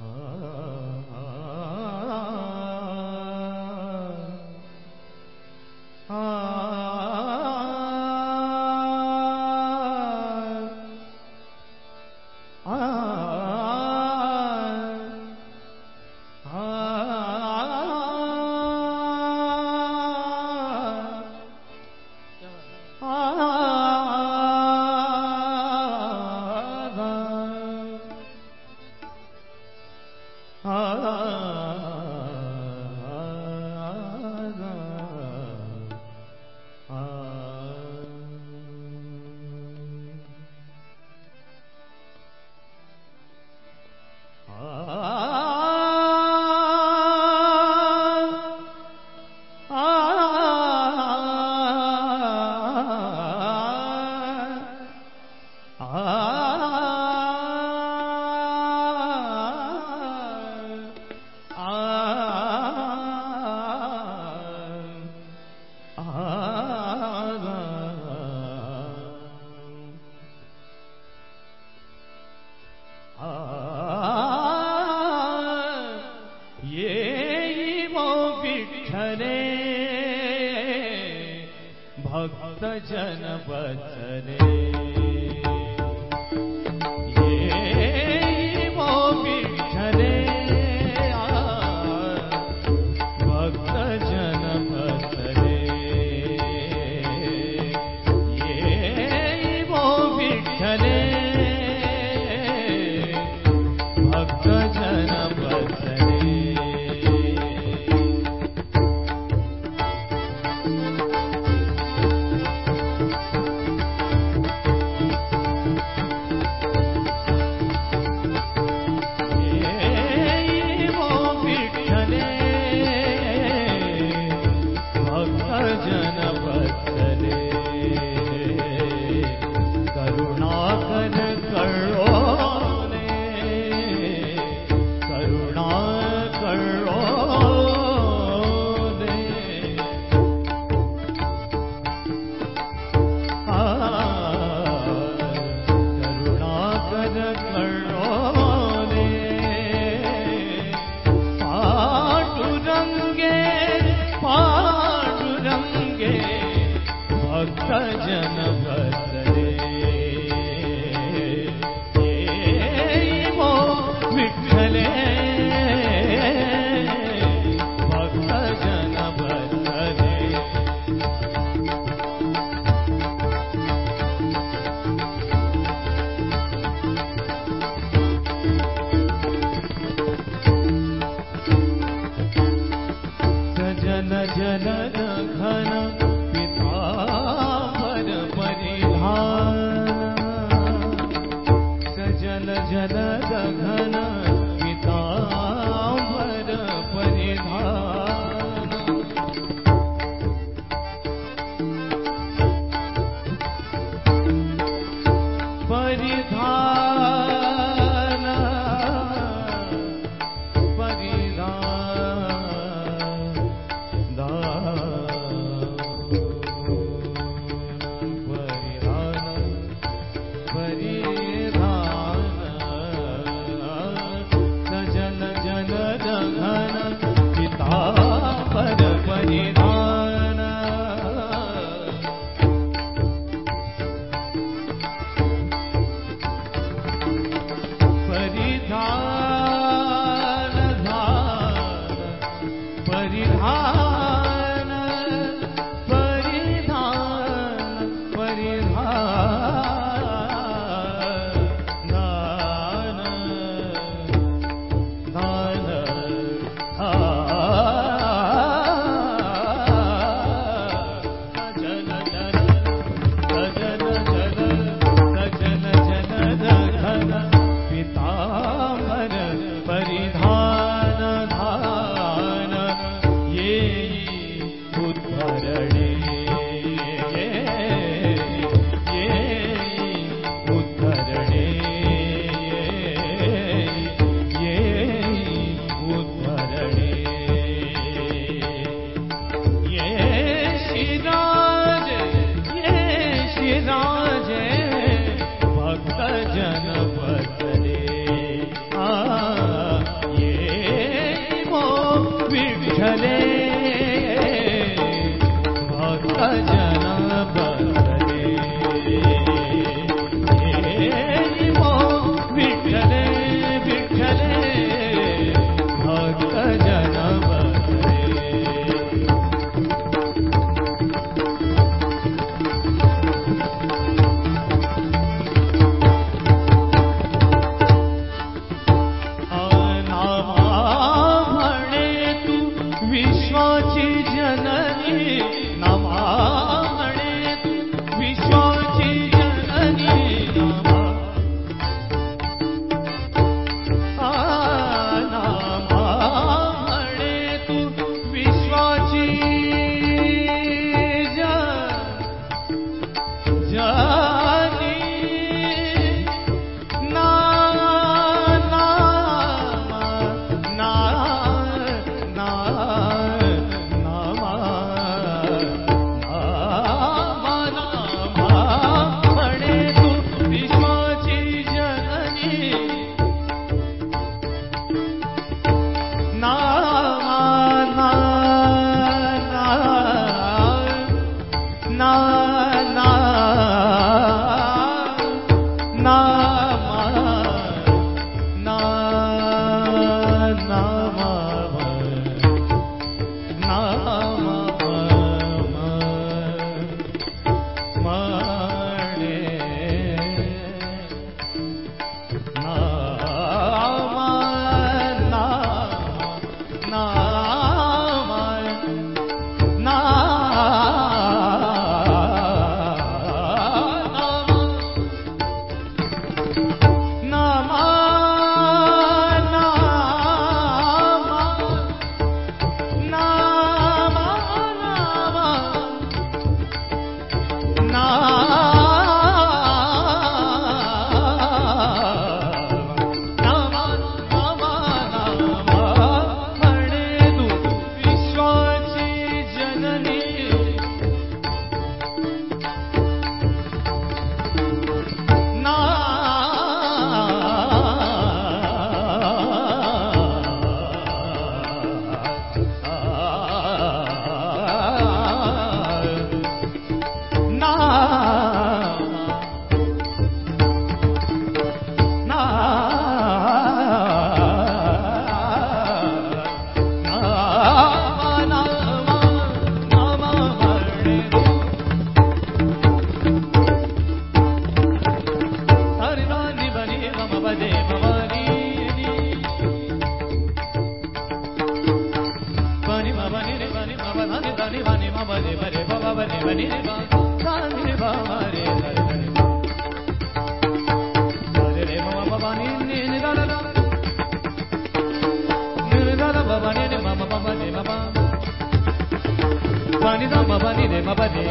Ah भक्तजनवचने घन झरे भक्त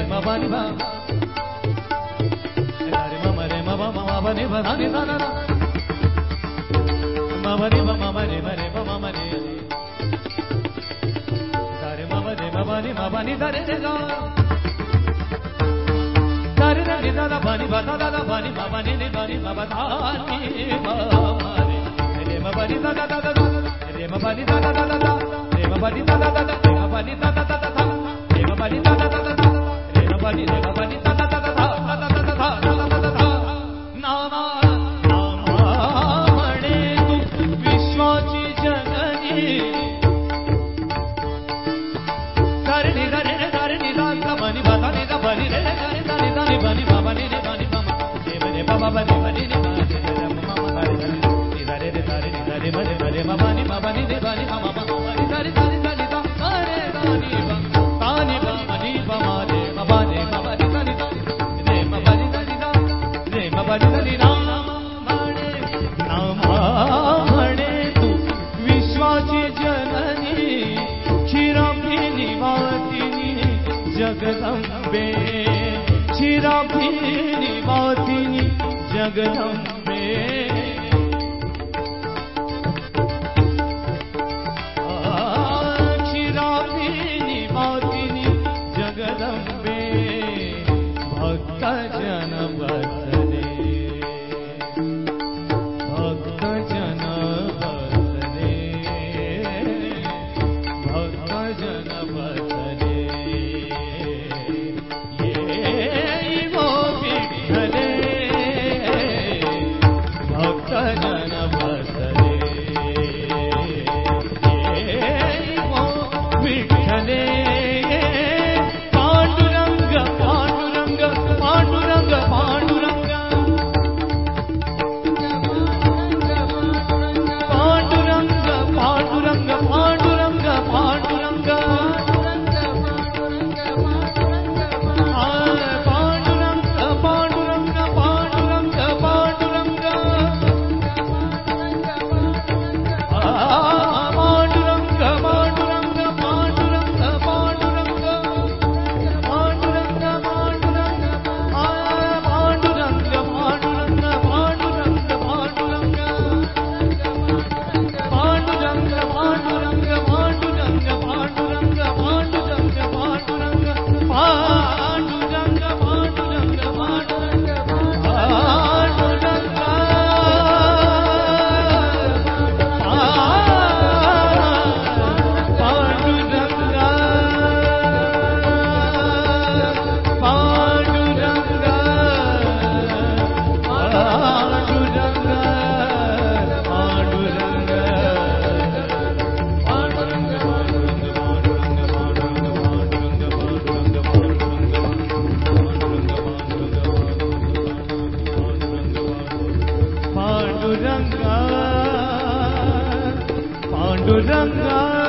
ma ba ni ba ga re ma ma re ma ba ma ma ba ni ba da ni da da da ma ba ni ba ma ma re ma re ba ma ma re da re ma ba re ma ba ni ma ba ni da re re ga da re da ni da da ba ni ba da da da ba ni ma ba ni ni ba ni ma ba da ni ma ma re re ma ba ni da da da da da re ma ba ni da da da da da re ma ba ni da da da da re ma ba ni da da da da da re ma ba ni da da da da বাবাজি রে বাবাজি me. रंगा